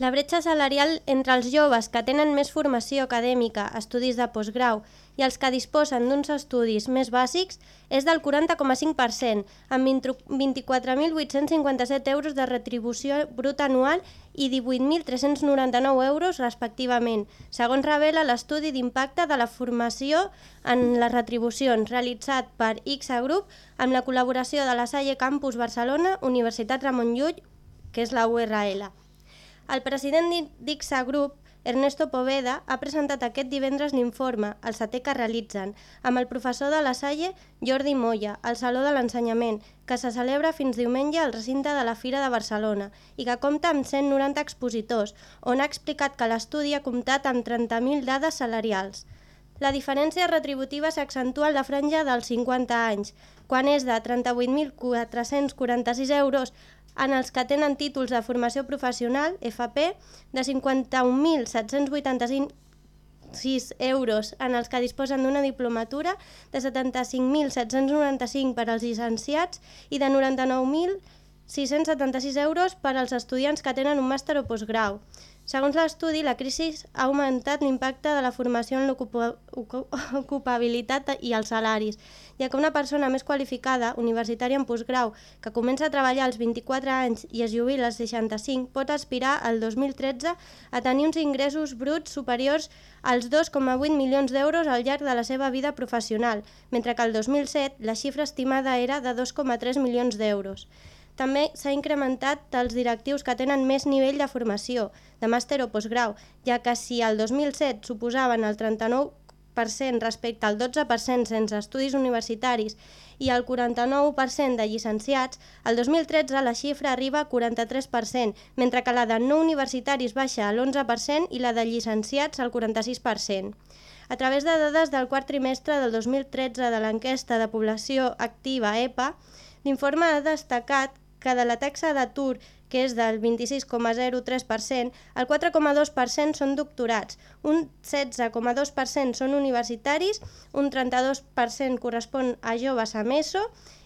La bretxa salarial entre els joves que tenen més formació acadèmica, estudis de postgrau, i els que disposen d'uns estudis més bàsics és del 40,5%, amb 20 24.857 euros de retribució bruta anual i 18.399 euros respectivament, segons revela l'estudi d'impacte de la formació en les retribucions realitzat per IXA Group amb la col·laboració de la Salle Campus Barcelona, Universitat Ramon Llull, que és la URL. El president d'IXA Group, Ernesto Poveda, ha presentat aquest divendres l'informe, el setè que realitzen, amb el professor de la Salle, Jordi Moya, al Saló de l'Ensenyament, que se celebra fins diumenge al recinte de la Fira de Barcelona i que compta amb 190 expositors, on ha explicat que l'estudi ha comptat amb 30.000 dades salarials. La diferència retributiva s'accentua en la franja dels 50 anys, quan és de 38.446 euros en els que tenen títols de formació professional, FP, de 51.785 euros en els que disposen d'una diplomatura, de 75.795 per als llicenciats i de 99.676 euros per als estudiants que tenen un màster o postgrau. Segons l'estudi, la crisi ha augmentat l'impacte de la formació en l'ocupabilitat i els salaris, ja que una persona més qualificada, universitària en postgrau, que comença a treballar als 24 anys i es jubila als 65, pot aspirar al 2013 a tenir uns ingressos bruts superiors als 2,8 milions d'euros al llarg de la seva vida professional, mentre que el 2007 la xifra estimada era de 2,3 milions d'euros. També s'ha incrementat els directius que tenen més nivell de formació, de màster o postgrau, ja que si el 2007 suposaven el 39% respecte al 12% sense estudis universitaris i el 49% de llicenciats, el 2013 la xifra arriba a 43%, mentre que la de no universitaris baixa a l'11% i la de llicenciats al 46%. A través de dades del quart trimestre del 2013 de l'enquesta de població activa EPA, l'informe ha destacat que de la taxa d'atur, que és del 26,03%, el 4,2% són doctorats, un 16,2% són universitaris, un 32% correspon a joves a MESO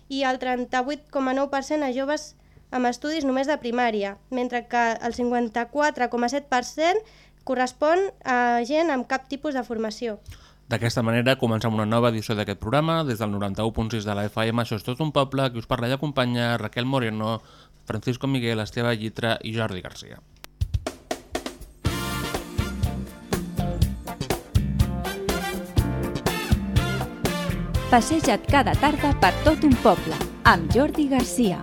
i el 38,9% a joves amb estudis només de primària, mentre que el 54,7% correspon a gent amb cap tipus de formació. D'aquesta manera comencem una nova edició d'aquest programa des del 91.6 de la FM. Això és tot un poble que us parla i acompanya Raquel Moreno, Francisco Miguel, Esteve Llitra i Jordi Garcia. Passeja't cada tarda per tot un poble amb Jordi Garcia.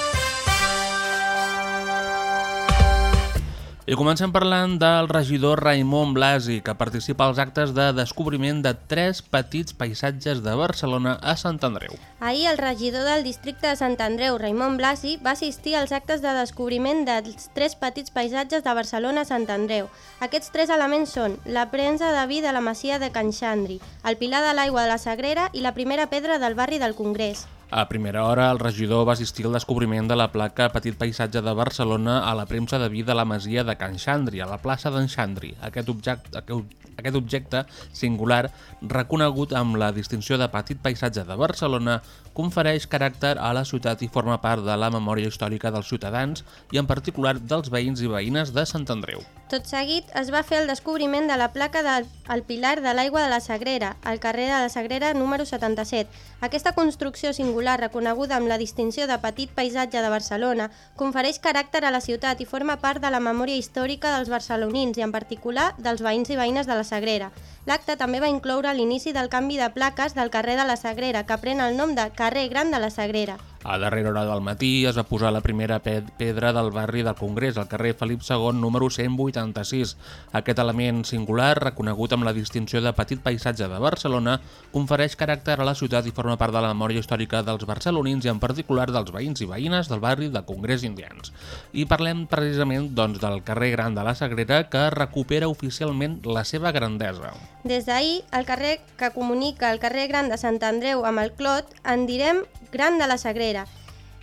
I comencem parlant del regidor Raimon Blasi, que participa als actes de descobriment de tres petits paisatges de Barcelona a Sant Andreu. Ahir el regidor del districte de Sant Andreu, Raimon Blasi, va assistir als actes de descobriment dels tres petits paisatges de Barcelona a Sant Andreu. Aquests tres elements són la premsa de vi de la Masia de Can Xandri, el pilar de l'aigua de la Sagrera i la primera pedra del barri del Congrés. A primera hora, el regidor va assistir al descobriment de la placa Petit Paisatge de Barcelona a la premsa de vi de la Masia de Can Xandri, a la plaça d'en Xandri. Aquest objecte, aquest objecte singular, reconegut amb la distinció de Petit Paisatge de Barcelona, confereix caràcter a la ciutat i forma part de la memòria històrica dels ciutadans i en particular dels veïns i veïnes de Sant Andreu. Tot seguit es va fer el descobriment de la placa del el Pilar de l'Aigua de la Sagrera, al carrer de la Sagrera número 77. Aquesta construcció singular, reconeguda amb la distinció de Petit Paisatge de Barcelona, confereix caràcter a la ciutat i forma part de la memòria històrica dels barcelonins i en particular dels veïns i veïnes de la Sagrera. L'acte també va incloure l'inici del canvi de plaques del carrer de la Sagrera, que pren el nom de Carrer Gran de la Sagrera. A darrera hora del matí es va posar la primera pe- pedra del barri del Congrés, al carrer Felip II, número 186. Aquest element singular, reconegut amb la distinció de Petit Paisatge de Barcelona, confereix caràcter a la ciutat i forma part de la memòria històrica dels barcelonins i en particular dels veïns i veïnes del barri del Congrés Indians. I parlem precisament doncs, del carrer Gran de la Sagrera, que recupera oficialment la seva grandesa. Des d'ahir, el carrer que comunica el carrer Gran de Sant Andreu amb el Clot en direm Gran de la Sagrera.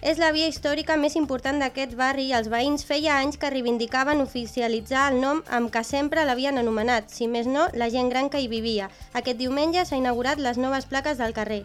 És la via històrica més important d'aquest barri i els veïns feia anys que reivindicaven oficialitzar el nom amb què sempre l'havien anomenat, si més no, la gent gran que hi vivia. Aquest diumenge s'ha inaugurat les noves plaques del carrer.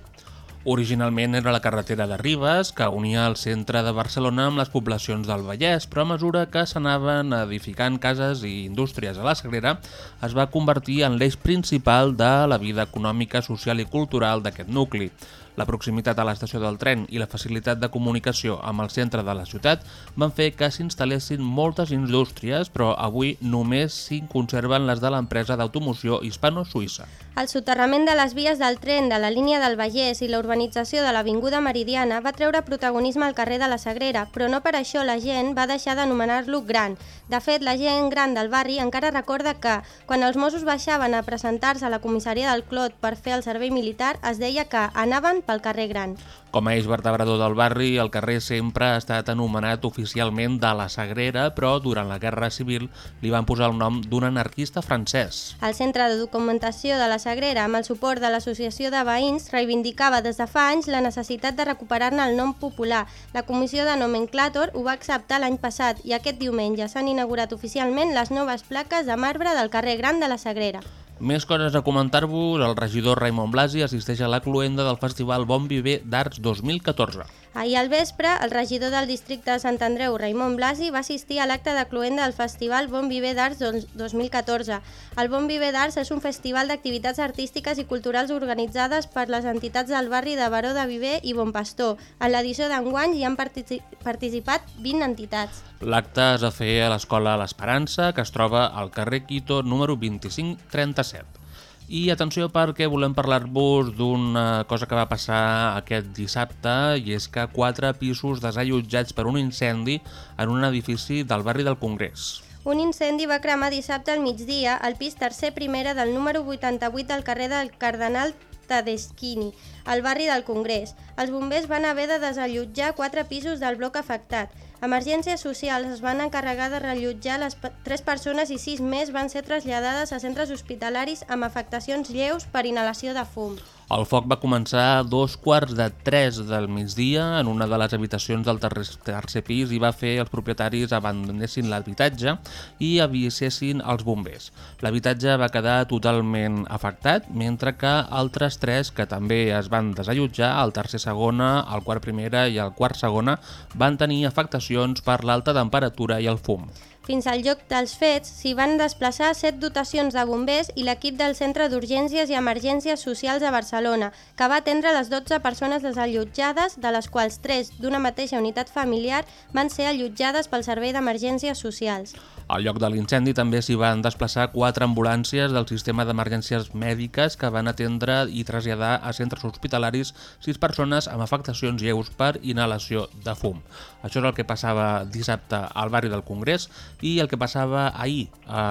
Originalment era la carretera de Ribes, que unia el centre de Barcelona amb les poblacions del Vallès, però a mesura que s'anaven edificant cases i indústries a la Sagrera, es va convertir en l'eix principal de la vida econòmica, social i cultural d'aquest nucli. La proximitat a l'estació del tren i la facilitat de comunicació amb el centre de la ciutat van fer que s'instal·lessin moltes indústries, però avui només s'hi conserven les de l'empresa d'automoció hispano-suïssa. El soterrament de les vies del tren de la línia del Vallès i la urbanització de l'Avinguda Meridiana va treure protagonisme al carrer de la Sagrera, però no per això la gent va deixar d'anomenar-lo gran. De fet, la gent gran del barri encara recorda que, quan els Mossos baixaven a presentar-se a la comissaria del Clot per fer el servei militar, es deia que anaven pel carrer Gran. Com a eix vertebrador del barri, el carrer sempre ha estat anomenat oficialment de la Sagrera, però durant la Guerra Civil li van posar el nom d'un anarquista francès. El Centre de Documentació de la Sagrera, amb el suport de l'Associació de Veïns, reivindicava des de fa anys la necessitat de recuperar-ne el nom popular. La Comissió de Nomenclàtor ho va acceptar l'any passat i aquest diumenge s'han inaugurat oficialment les noves plaques de marbre del carrer Gran de la Sagrera. Més coses a comentar-vos, el regidor Raimon Blasi assisteix a la cluenda del Festival Bon Viver d'Arts 2014. Ahir al vespre, el regidor del districte de Sant Andreu, Raimon Blasi, va assistir a l'acte de cluenda del Festival Bon Viver d'Arts dos- 2014. El Bon Viver d'Arts és un festival d'activitats artístiques i culturals organitzades per les entitats del barri de Baró de Viver i Bon Pastor. En l'edició d'enguany hi han partici- participat 20 entitats. L'acte es va fer a l'Escola L'Esperança, que es troba al carrer Quito número 2537. I atenció perquè volem parlar-vos d'una cosa que va passar aquest dissabte i és que quatre pisos desallotjats per un incendi en un edifici del barri del Congrés. Un incendi va cremar dissabte al migdia al pis tercer primera del número 88 del carrer del Cardenal Tadeschini, al barri del Congrés. Els bombers van haver de desallotjar quatre pisos del bloc afectat. Emergències Socials es van encarregar de rellotjar les tres persones i sis més van ser traslladades a centres hospitalaris amb afectacions lleus per inhalació de fum. El foc va començar a dos quarts de tres del migdia en una de les habitacions del tercer, tercer pis i va fer els propietaris abandonessin l'habitatge i avisessin els bombers. L'habitatge va quedar totalment afectat, mentre que altres tres que també es van desallotjar, el tercer segona, el quart primera i el quart segona, van tenir afectacions per l'alta temperatura i el fum. Fins al lloc dels fets s'hi van desplaçar set dotacions de bombers i l'equip del Centre d'Urgències i Emergències Socials de Barcelona, que va atendre les 12 persones desallotjades, de les quals 3 d'una mateixa unitat familiar van ser allotjades pel Servei d'Emergències Socials. Al lloc de l'incendi també s'hi van desplaçar quatre ambulàncies del sistema d'emergències mèdiques que van atendre i traslladar a centres hospitalaris sis persones amb afectacions lleus per inhalació de fum. Això és el que passava dissabte al barri del Congrés i el que passava ahir a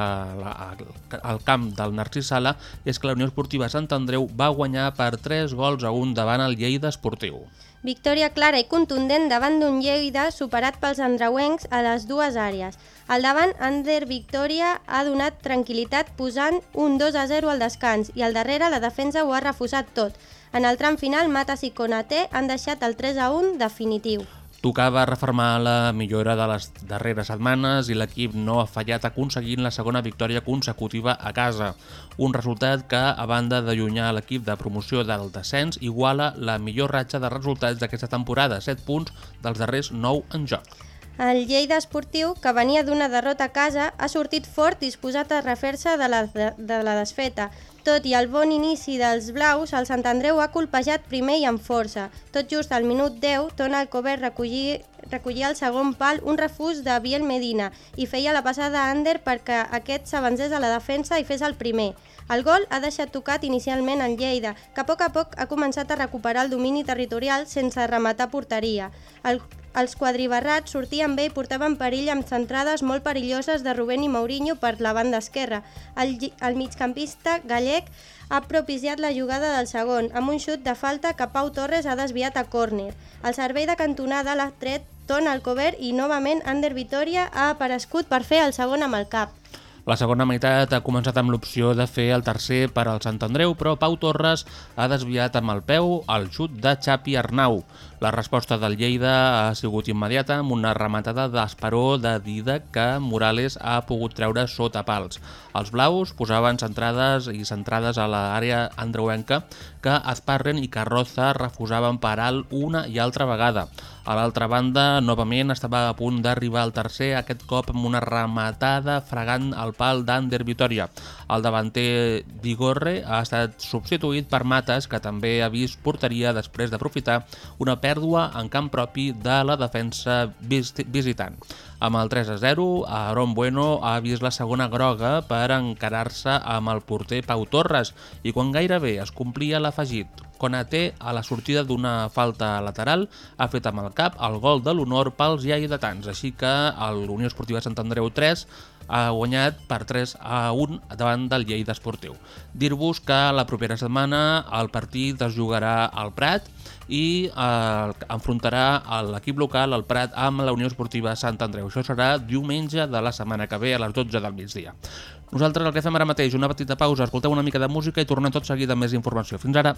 al camp del Narcís Sala és que la Unió Esportiva Sant Andreu va guanyar per 3 gols a 1 davant el Lleida Esportiu. Victòria clara i contundent davant d'un Lleida superat pels andreuencs a les dues àrees. Al davant, Ander Victòria ha donat tranquil·litat posant un 2 a 0 al descans i al darrere la defensa ho ha refusat tot. En el tram final, Matas i Konaté han deixat el 3 a 1 definitiu. Tocava reformar la millora de les darreres setmanes i l'equip no ha fallat aconseguint la segona victòria consecutiva a casa. Un resultat que, a banda d'allunyar l'equip de promoció del descens, iguala la millor ratxa de resultats d'aquesta temporada, 7 punts dels darrers 9 en joc. El Lleida Esportiu, que venia d'una derrota a casa, ha sortit fort disposat a refer-se de, la, de, de la desfeta. Tot i el bon inici dels blaus, el Sant Andreu ha colpejat primer i amb força. Tot just al minut 10, Tona Alcover recollí, recollia el segon pal un refús de Biel Medina i feia la passada a Ander perquè aquest s'avancés a la defensa i fes el primer. El gol ha deixat tocat inicialment en Lleida, que a poc a poc ha començat a recuperar el domini territorial sense rematar porteria. El, els quadribarrats sortien bé i portaven perill amb centrades molt perilloses de Rubén i Mourinho per la banda esquerra. El, el migcampista gallec ha propiciat la jugada del segon, amb un xut de falta que Pau Torres ha desviat a córner. El servei de cantonada l'ha tret Ton Alcover i novament Ander Vitoria ha aparegut per fer el segon amb el cap. La segona meitat ha començat amb l'opció de fer el tercer per al Sant Andreu, però Pau Torres ha desviat amb el peu el xut de Xapi Arnau. La resposta del Lleida ha sigut immediata amb una rematada d'Esperó de Dida que Morales ha pogut treure sota pals. Els blaus posaven centrades i centrades a l'àrea andreuenca que Azparren i Carroza refusaven per alt una i altra vegada. A l'altra banda, novament estava a punt d'arribar al tercer, aquest cop amb una rematada fregant el pal d'Ander Vitoria. El davanter Vigorre ha estat substituït per Mates, que també ha vist porteria després d'aprofitar una pèrdua en camp propi de la defensa vis visitant. Amb el 3 a 0, Aaron Bueno ha vist la segona groga per encarar-se amb el porter Pau Torres i quan gairebé es complia l'afegit Konaté, a la sortida d'una falta lateral, ha fet amb el cap el gol de l'honor pels lleidatans, així que l'Unió Esportiva Sant Andreu 3 ha guanyat per 3 a 1 davant del Lleida Esportiu. Dir-vos que la propera setmana el partit es jugarà al Prat i eh, enfrontarà l'equip local, el Prat, amb la Unió Esportiva Sant Andreu. Això serà diumenge de la setmana que ve a les 12 del migdia. Nosaltres el que fem ara mateix, una petita pausa, escolteu una mica de música i tornem tot seguit amb més informació. Fins ara!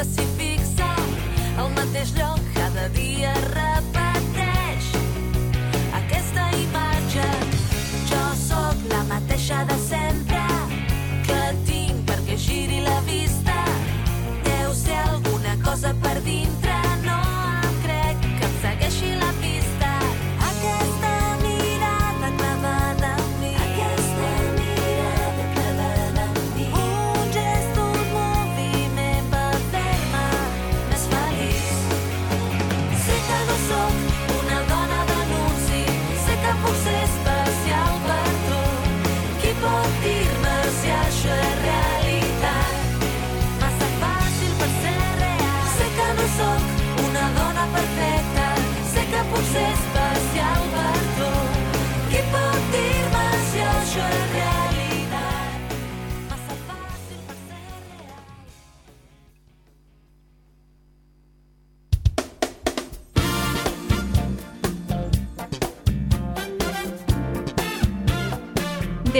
Que s'hi fixa, al mateix lloc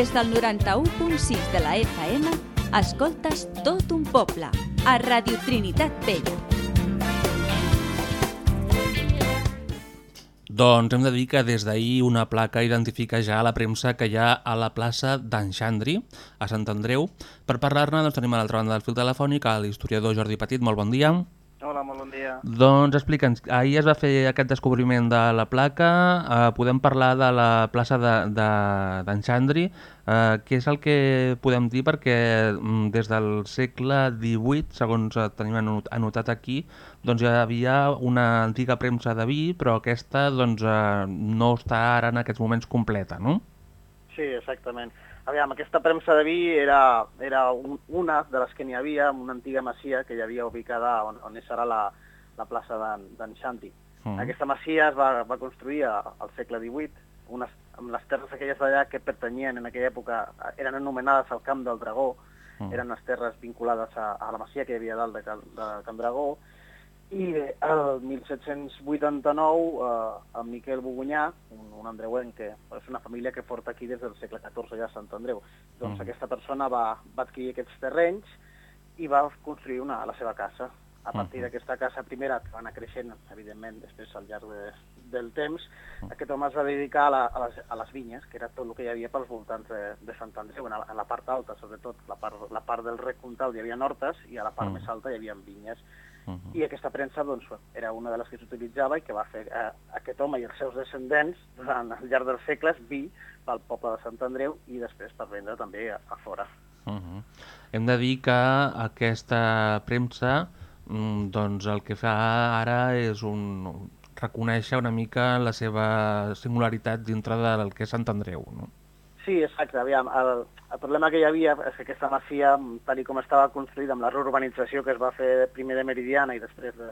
Des del 91.6 de la FM, escoltes tot un poble, a Radio Trinitat Vella. Doncs hem de dir que des d'ahir una placa identifica ja la premsa que hi ha a la plaça d'en Xandri, a Sant Andreu. Per parlar-ne doncs, tenim a l'altra banda del fil telefònic l'historiador Jordi Petit. Molt bon dia. Hola, molt bon dia. Doncs explica'ns, ahir es va fer aquest descobriment de la placa, eh, podem parlar de la plaça d'en de, de, Xandri, eh, què és el que podem dir perquè mm, des del segle XVIII, segons eh, tenim anot anotat aquí, doncs hi havia una antiga premsa de vi, però aquesta doncs, eh, no està ara en aquests moments completa, no? Sí, exactament. Aviam, aquesta premsa de vi era, era un, una de les que n'hi havia, en una antiga masia que hi havia ubicada on, on serà la, la plaça d'en Xanti. Mm. Aquesta masia es va, va construir a- al segle XVIII, unes, amb les terres aquelles d'allà que pertanyien en aquella època, eren anomenades el Camp del Dragó, Mm. eren les terres vinculades a, a la masia que hi havia dalt de, de Can Dragó, i bé, el 1789, eh, en Miquel Bogunyà, un, un andreuenc que és una família que porta aquí des del segle XIV ja a Sant Andreu, doncs Mhm. aquesta persona va, va adquirir aquests terrenys i va construir una, la seva casa. A partir Mhm. d'aquesta casa primera, que va anar creixent, evidentment, després al llarg de, del temps, aquest home es va dedicar a, la, a, les, a les vinyes, que era tot el que hi havia pels voltants de, de Sant Andreu, en la, en la part alta, sobretot, la part, la part del rec comtal hi havia hortes i a la part Mm. més alta hi havia vinyes. Mhm. i aquesta premsa doncs, era una de les que s'utilitzava i que va fer eh, aquest home i els seus descendents durant al llarg dels segles vi pel poble de Sant Andreu i després per vendre també a, a fora. Uh -huh. Hem de dir que aquesta premsa mm, doncs el que fa ara és un reconèixer una mica la seva singularitat dintre del que és Sant Andreu, no? Sí, exacte. Aviam, el, el problema que hi havia és que aquesta masia, tal com estava construïda amb la reurbanització que es va fer primer de Meridiana i després de,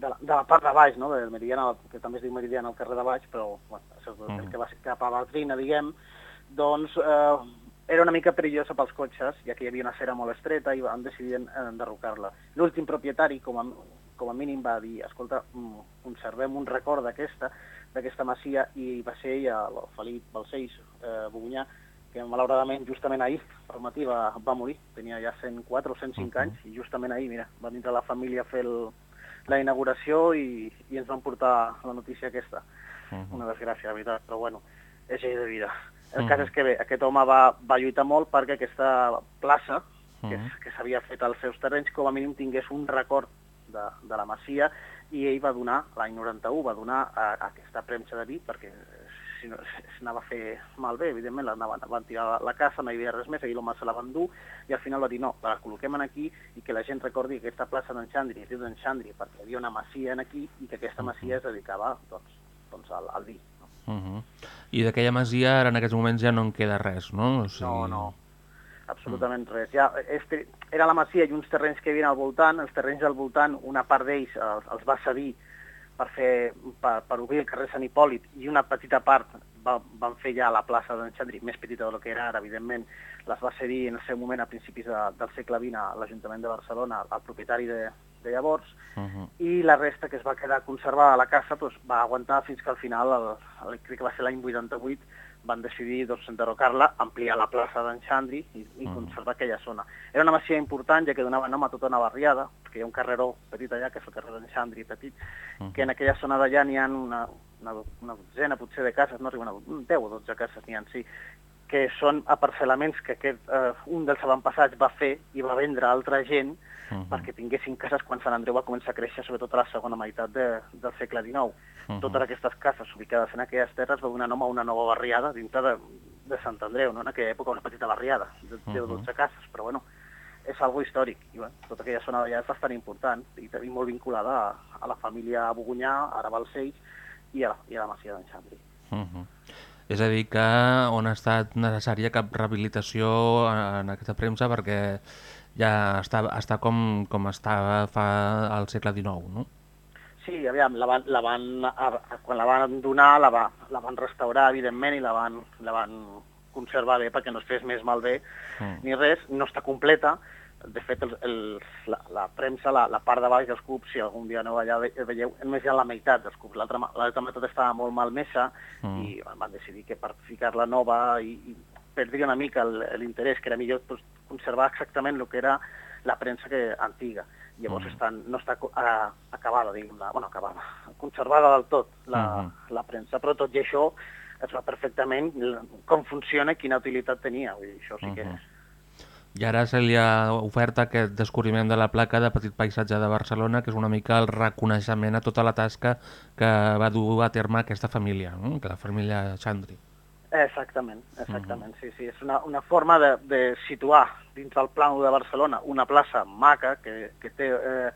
de, la, de la part de baix, no? del Meridiana, que també es diu Meridiana al carrer de baix, però bueno, això és el Mm. que va ser cap a Baltrina, diguem, doncs eh, era una mica perillosa pels cotxes, ja que hi havia una cera molt estreta i van decidir en- enderrocar-la. L'últim propietari, com a, com a mínim, va dir, escolta, mm, conservem un record d'aquesta d'aquesta masia i va ser ella, el Felip Balcells eh, Bogunyà, que malauradament justament ahir, per matí, va, va morir. Tenia ja 104 o 105 Mhm. anys i justament ahir, mira, va vindre la família a fer el, la inauguració i, i ens van portar la notícia aquesta. Mhm. Una desgràcia, la veritat, però bueno, és llei de vida. El cas és que bé, aquest home va, va lluitar molt perquè aquesta plaça, que, que s'havia fet als seus terrenys, com a mínim tingués un record de, de la Masia i ell va donar, l'any 91, va donar a, a aquesta premsa de vi perquè si no, s'anava a fer malbé, evidentment, la, van, van tirar la, la casa, no hi havia res més, ahir l'home se la van dur, i al final va dir, no, la col·loquem aquí i que la gent recordi que aquesta plaça d'en Xandri es diu d'en Xandri perquè hi havia una masia en aquí i que aquesta masia es dedicava doncs, doncs al, al vi. No? Uh -huh. I d'aquella masia ara en aquests moments ja no en queda res, no? O sigui... No, no, absolutament res. Ja, este, era la masia i uns terrenys que hi havia al voltant, els terrenys al voltant, una part d'ells els, els va cedir per, fer, per, per obrir el carrer Sant Hipòlit i una petita part va, van fer ja la plaça d'en Xandri, més petita del que era ara, evidentment, les va cedir en el seu moment a principis de, del segle XX a l'Ajuntament de Barcelona, al propietari de, de llavors, Uh -huh. i la resta que es va quedar conservada a la casa doncs, va aguantar fins que al final, el, el, crec que va ser l'any 88, van decidir doncs, enderrocar-la, ampliar la plaça d'en Xandri i, i Mhm. conservar aquella zona. Era una masia important, ja que donava nom a tota una barriada, perquè hi ha un carreró petit allà, que és el carrer d'en Xandri, petit, Mhm. que en aquella zona d'allà n'hi ha una, una, una dotzena, potser, de cases, no arriben a 10 o 12 cases n'hi ha, sí, que són aparcel·laments que aquest, eh, un dels avantpassats va fer i va vendre a altra gent Mhm. perquè tinguessin cases quan Sant Andreu va començar a créixer, sobretot a la segona meitat de, del segle XIX. Mhm. Totes aquestes cases ubicades en aquelles terres va donar nom a una nova barriada dintre de, de Sant Andreu, no? en aquella època una petita barriada, de 10 o Mhm. 12 cases, però bueno, és algo històric. I, bueno, tota aquella zona d'allà és bastant important i, i molt vinculada a, a la família Bogunyà, ara Balcells, i a la, i a la Masia d'en Xandri. Uh -huh. És a dir, que on ha estat necessària cap rehabilitació en aquesta premsa perquè ja està, està com, com estava fa al segle XIX, no? Sí, aviam, la van, la van, quan la van donar la, va, la van restaurar, evidentment, i la van, la van conservar bé perquè no es fes més malbé Mm. ni res, no està completa. De fet, el, el, la, la premsa, la, la part de baix dels cubs, si algun dia aneu allà ve- veieu, només hi ha la meitat dels cubs. L'altra meitat estava molt malmesa Mm. i van decidir que per ficar-la nova i, i perdria una mica el- l'interès, que era millor pues, conservar exactament el que era la premsa que, antiga. Llavors Mm. estan, no està a, acabada, diguem-ne, bueno, acabada, conservada del tot la, Mhm. la premsa, però tot i això es va perfectament com funciona i quina utilitat tenia. Vull dir, això sí que... Mhm. I ara se li ha ofert aquest descobriment de la placa de Petit Paisatge de Barcelona, que és una mica el reconeixement a tota la tasca que va dur a terme aquesta família, no? que la família Xandri. Exactament, exactament, sí, sí. És una, una forma de, de situar dins del plano de Barcelona una plaça maca que, que té eh,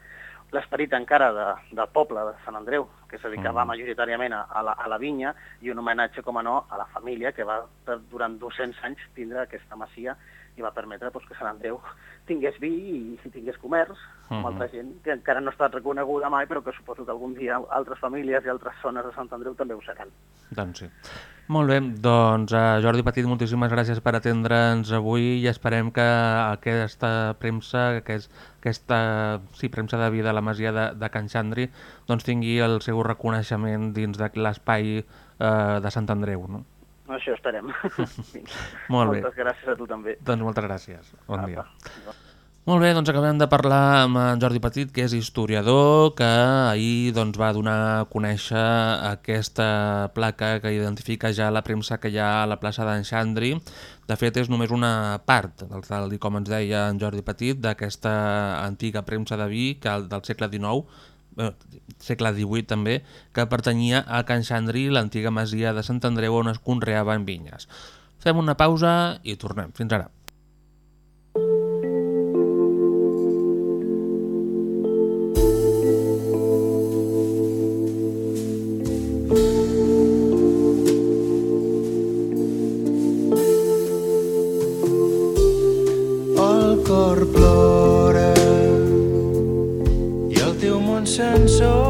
l'esperit encara de, del poble de Sant Andreu, que es dedicava Mhm. majoritàriament a, a, la, a la vinya, i un homenatge, com a no, a la família que va durant 200 anys tindre aquesta masia i va permetre doncs, que Sant Andreu tingués vi i, tingués comerç, amb Mhm. altra gent que encara no ha estat reconeguda mai, però que suposo que algun dia altres famílies i altres zones de Sant Andreu també ho seran. Doncs sí. Molt bé, doncs uh, Jordi Petit, moltíssimes gràcies per atendre'ns avui i esperem que aquesta premsa, aquest, aquesta sí, premsa de vida a la masia de, de Can Xandri doncs tingui el seu reconeixement dins de l'espai uh, de Sant Andreu. No? Això esperem. Molt bé. Moltes gràcies a tu també. Doncs moltes gràcies. Bon dia. Apa. Molt bé, doncs acabem de parlar amb en Jordi Petit, que és historiador, que ahir doncs, va donar a conèixer aquesta placa que identifica ja la premsa que hi ha a la plaça d'en Xandri. De fet, és només una part, tal i com ens deia en Jordi Petit, d'aquesta antiga premsa de vi que el- del segle XIX, segle XVIII també, que pertanyia a Can Xandri, l'antiga masia de Sant Andreu on es conreaven vinyes. Fem una pausa i tornem. Fins ara. El cor el teu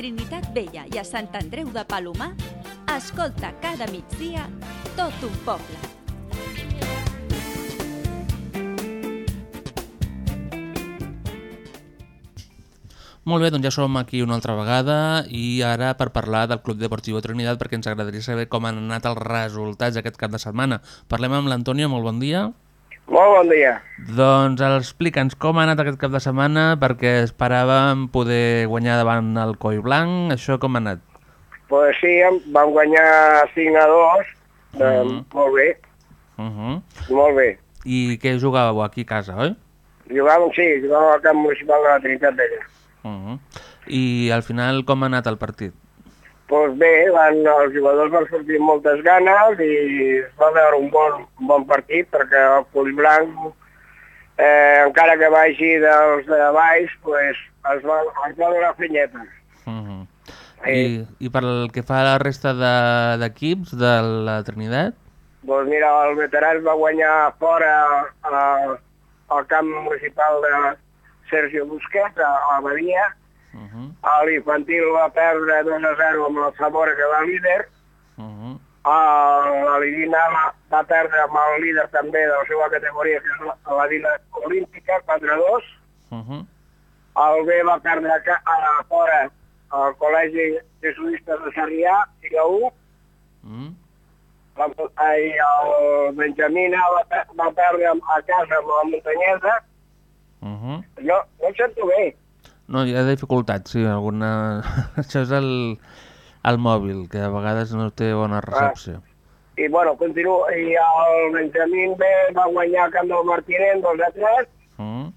Trinitat Vella i a Sant Andreu de Palomar, escolta cada migdia tot un poble. Molt bé, doncs ja som aquí una altra vegada i ara per parlar del Club Deportiu Trinitat perquè ens agradaria saber com han anat els resultats aquest cap de setmana. Parlem amb l'Antonio, molt bon dia. Molt bon dia. Doncs explica'ns com ha anat aquest cap de setmana perquè esperàvem poder guanyar davant el Coi Blanc, això com ha anat? Pues sí, vam guanyar 5 a 2, eh, Mhm. molt bé, Uh -huh. molt bé. I què jugàveu aquí a casa, oi? Jugàvem, sí, jugàvem al camp municipal de la Trinitat Vella. Uh -huh. I al final com ha anat el partit? Pues bé, van, els jugadors van sortir amb moltes ganes i es va veure un bon, un bon partit perquè el Poliblanc, eh, encara que vagi dels de baix, pues, es va, es va donar fenyeta. Uh -huh. I, I pel que fa a la resta de- d'equips de, de la Trinitat? Doncs mira, el veterà es va guanyar fora al camp municipal de Sergio Busquets, a, a Badia. Uh -huh. L'infantil va perdre 2 a 0 amb el Zamora, que va líder. Uh -huh. La Livina va, va perdre amb el líder també de la seva categoria, que és la, la Vila Olímpica, 4 a 2. Uh -huh. El B va perdre a, ca- a fora al Col·legi Jesuïstes de Sarrià, i a 1. Mm. La, i el Benjamina va, pe- va perdre a casa amb la Muntanyesa. Uh -huh. Jo no em sento bé. No, hi ha dificultats, sí, alguna... Això és el, el mòbil, que a vegades no té bona recepció. I bueno, continuo. I el Benjamín B va guanyar al camp del Martinet 2 a 3. Uh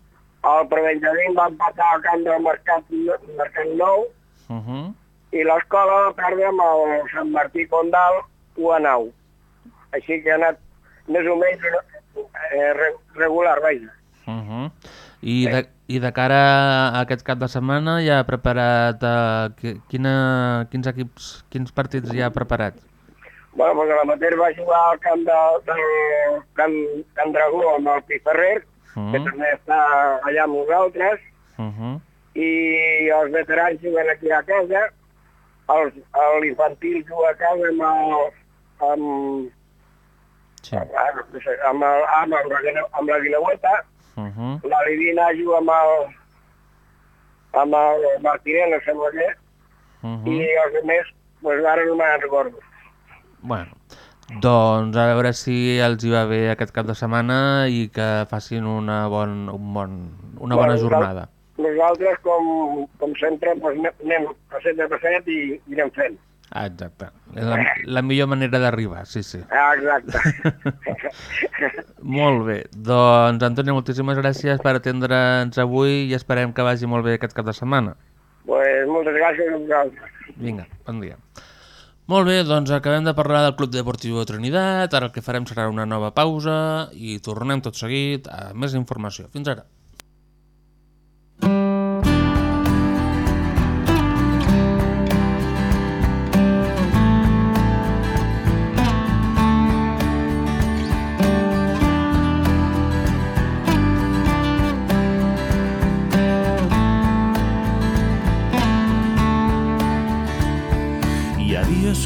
El Prebenjamín va empatar al camp del Mercat, Mercat Nou. Uh -huh. I l'escola va perdre amb el Sant Martí Condal 1 a 9. Així que ha anat més o menys eh, re- regular, vaja. Uh -huh. I, de, I de cara a aquest cap de setmana ja ha preparat... Qui- quina, quins equips, quins partits ja ha preparat? Bueno, perquè la Mater va jugar al camp de, del Camp, Can Dragó amb el Piferrer, Uh que -huh. també està allà amb nosaltres, Uh -huh. i els veterans juguen aquí a casa, l'infantil juga a casa amb el, amb, Sí. amb, amb, el, amb, el, Reguera- amb la Guineueta, Uh -huh. la Livina juga amb el, amb el em sembla que, Uh i -huh. els altres, pues ara no me'n recordo. Bueno, doncs a veure si els hi va bé aquest cap de setmana i que facin una, bon, un bon, una bona Bueno, jornada. Nosaltres, com, com sempre, pues, anem- anem a passet i, i anem fent. Ah, exacte. És la, la millor manera d'arribar, sí, sí. Ah, exacte. Molt bé. Doncs, Antonio, moltíssimes gràcies per atendre'ns avui i esperem que vagi molt bé aquest cap de setmana. pues, moltes gràcies. Vinga, bon dia. Molt bé, doncs acabem de parlar del Club Deportiu de Trinitat, ara el que farem serà una nova pausa i tornem tot seguit a més informació. Fins ara.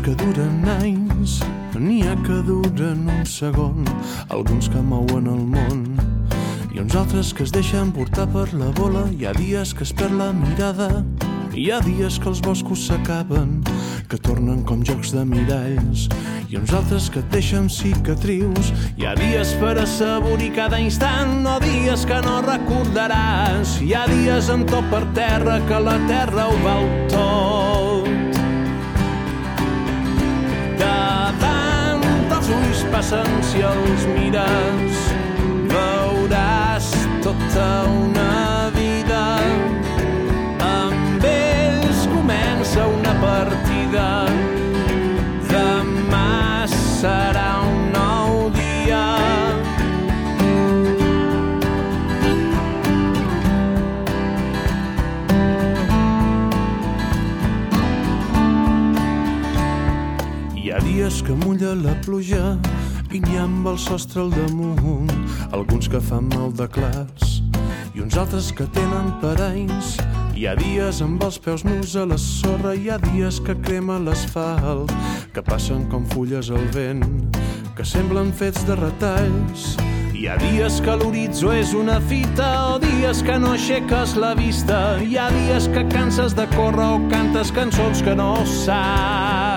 Que duren anys, n'hi ha que duren un segon, alguns que mouen el món, i uns altres que es deixen portar per la bola. Hi ha dies que es perd la mirada, hi ha dies que els boscos s'acaben, que tornen com jocs de miralls, i uns altres que et deixen cicatrius. Hi ha dies per assaborir cada instant, o dies que no recordaràs. Hi ha dies amb tot per terra, que la terra ho val tot. Passen si els mires veuràs tota una vida. Amb ells comença una partida. Demà serà un nou dia. Ha dies que mulla la pluja ha amb el sostre al damunt, alguns que fan mal de clars i uns altres que tenen paranys. Hi ha dies amb els peus nus a la sorra, hi ha dies que crema l'asfalt, que passen com fulles al vent, que semblen fets de retalls. Hi ha dies que l'horitzó és una fita o dies que no aixeques la vista. Hi ha dies que canses de córrer o cantes cançons que no saps.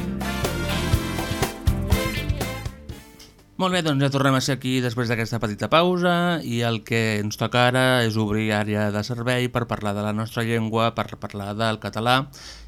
Molt bé, doncs ja tornem a ser aquí després d'aquesta petita pausa i el que ens toca ara és obrir àrea de servei per parlar de la nostra llengua, per parlar del català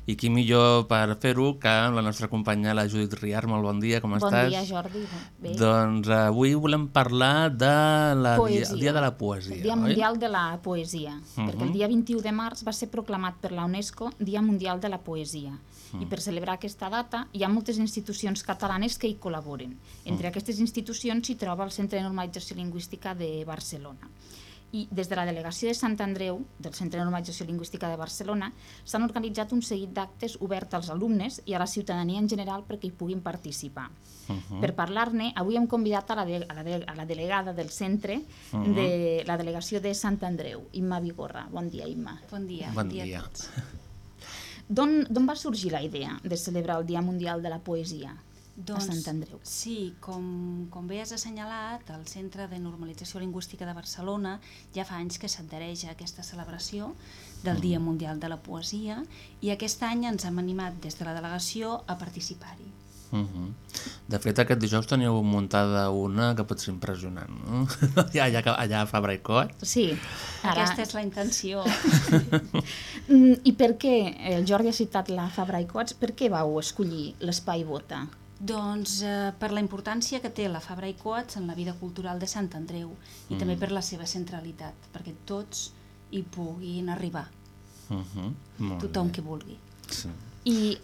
I qui millor per fer-ho que la nostra companya, la Judit Riar. Molt bon dia, com Bon estàs? dia, Jordi. Bé. Doncs avui volem parlar de la dia, el dia de la poesia, El Dia oi? Mundial de la Poesia, perquè el Mhm. dia 21 de març va ser proclamat per la UNESCO Dia Mundial de la Poesia. I Mm. per celebrar aquesta data hi ha moltes institucions catalanes que hi col·laboren. Entre aquestes institucions s'hi troba el Centre de Normalització Lingüística de Barcelona. I des de la delegació de Sant Andreu, del Centre de Normalització Lingüística de Barcelona, s'han organitzat un seguit d'actes oberts als alumnes i a la ciutadania en general perquè hi puguin participar. Mhm. Per parlar-ne, avui hem convidat a la, de, a la, de, a la delegada del centre Mhm. de la delegació de Sant Andreu, Imma Vigorra. Bon dia, Imma. Bon dia. Bon dia. D'on d'on va sorgir la idea de celebrar el Dia Mundial de la Poesia Doncs, a Sant Andreu? Sí, com, com bé has assenyalat, el Centre de Normalització Lingüística de Barcelona ja fa anys que s'adhereix a aquesta celebració del Dia Mundial de la Poesia i aquest any ens hem animat des de la delegació a participar-hi. Mhm. De fet, aquest dijous teníeu muntada una que pot ser impressionant, no? allà, allà, allà a Fabra i Cot. Sí. Ara... Aquesta és la intenció. Mm, I per què, el Jordi ha citat la Fabra i Cots, per què vau escollir l'espai Bota? Doncs eh, per la importància que té la Fabra i Coats en la vida cultural de Sant Andreu i Mm. també per la seva centralitat, perquè tots hi puguin arribar, Mhm. Molt tothom bé. que vulgui. Sí. I...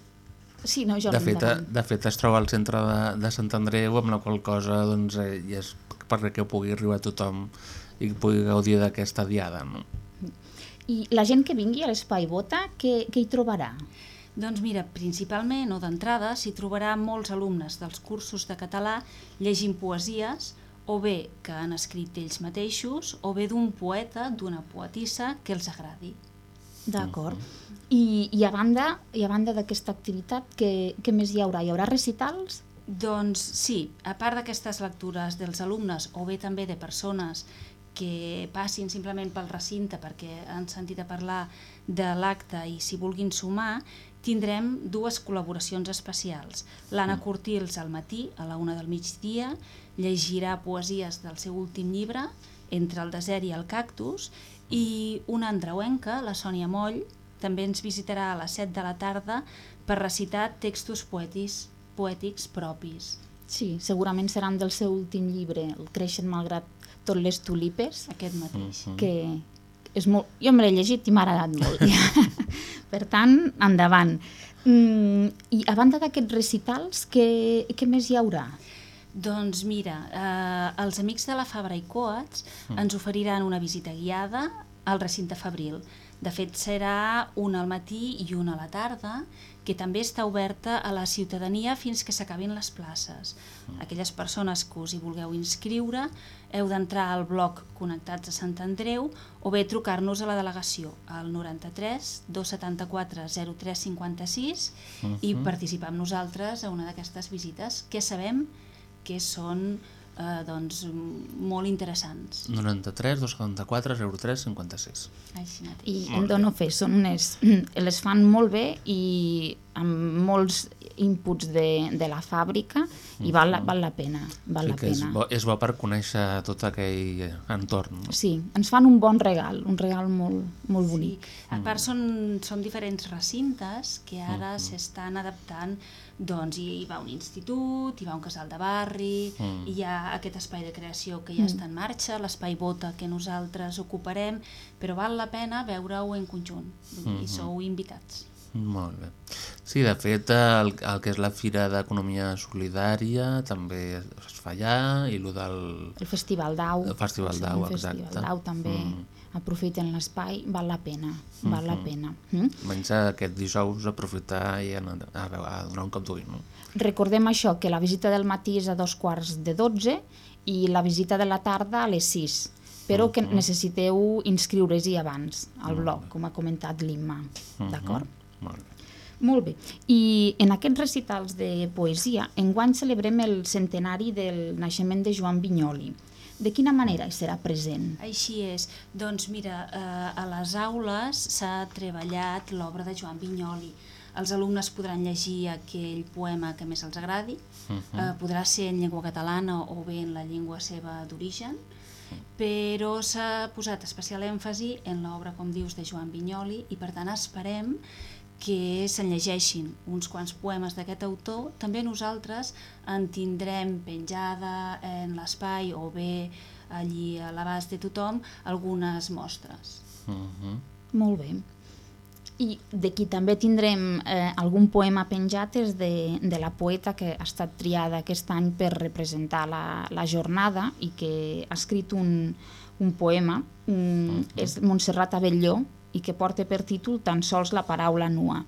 Sí, no, Jordi, De fet, de fet, es troba al centre de, de Sant Andreu, amb la qual cosa doncs, eh, i és perquè pugui arribar tothom i pugui gaudir d'aquesta diada. No? I la gent que vingui a l'espai Bota, què, què hi trobarà? Doncs mira, principalment o d'entrada s'hi trobarà molts alumnes dels cursos de català llegint poesies o bé que han escrit ells mateixos o bé d'un poeta, d'una poetissa que els agradi. D'acord. I, i a banda i a banda d'aquesta activitat, què, què més hi haurà? Hi haurà recitals? Doncs sí, a part d'aquestes lectures dels alumnes o bé també de persones que passin simplement pel recinte perquè han sentit a parlar de l'acte i s'hi vulguin sumar, tindrem dues col·laboracions especials. L'Anna Cortils al matí, a la una del migdia, llegirà poesies del seu últim llibre, Entre el desert i el cactus, i una andreuenca, la Sònia Moll, també ens visitarà a les 7 de la tarda per recitar textos poètics, poètics propis. Sí, segurament seran del seu últim llibre, El creixen malgrat tot les tulipes. Aquest mateix. Mhm. Que és molt... Jo me l'he llegit i m'ha agradat molt. per tant, endavant. Mm, I a banda d'aquests recitals, què, què més hi haurà? Doncs mira, eh, els amics de la Fabra i Coats Mm. ens oferiran una visita guiada al recinte Fabril. De fet, serà una al matí i una a la tarda, que també està oberta a la ciutadania fins que s'acabin les places. Aquelles persones que us hi vulgueu inscriure, heu d'entrar al blog Connectats a Sant Andreu o bé trucar-nos a la delegació al 93 274 0356 i Mhm. participar amb nosaltres a una d'aquestes visites que sabem que són eh, doncs, molt interessants. 93 244 03 56. Així. I Molt em dono fe, són unes... Les fan molt bé i amb molts inputs de, de la fàbrica i val, la- val la pena. Val sí la que és pena. bo, és bo per conèixer tot aquell entorn. No? Sí, ens fan un bon regal, un regal molt, molt bonic. A part són, són diferents recintes que ara Mhm. s'estan adaptant doncs hi, hi va un institut, hi va un casal de barri, Mm. hi ha aquest espai de creació que ja Mm. està en marxa, l'espai Bota que nosaltres ocuparem, però val la pena veure-ho en conjunt, vull dir, Mhm. sou invitats. Molt bé. Sí, de fet, el, el que és la Fira d'Economia Solidària també es fa allà, i el del... El Festival d'Au. El Festival d'Au, el Festival exacte. d'Au també Mm. Aprofiten l'espai, val la pena, val la Mhm. pena. Mm? Menys aquest dijous aprofitar i anar a, donar un cop d'ull, no? Recordem això, que la visita del matí és a dos quarts de 12 i la visita de la tarda a les 6, però que Mhm. necessiteu inscriure-hi abans al blog, com ha comentat l'Imma, Mhm. d'acord? Molt bé. Molt bé. I en aquests recitals de poesia, enguany celebrem el centenari del naixement de Joan Vinyoli. De quina manera hi serà present? Així és. Doncs mira, eh, a les aules s'ha treballat l'obra de Joan Vinyoli. Els alumnes podran llegir aquell poema que més els agradi, Mhm. eh, podrà ser en llengua catalana o bé en la llengua seva d'origen, però s'ha posat especial èmfasi en l'obra, com dius, de Joan Vinyoli i per tant esperem que se'n llegeixin uns quants poemes d'aquest autor. També nosaltres en tindrem penjada en l'espai o bé allí a l'abast de tothom algunes mostres. Uh -huh. Molt bé. I d'aquí també tindrem eh, algun poema penjat és de, de la poeta que ha estat triada aquest any per representar la, la jornada i que ha escrit un, un poema, um, és Montserrat Avelló, i que porta per títol tan sols la paraula nua.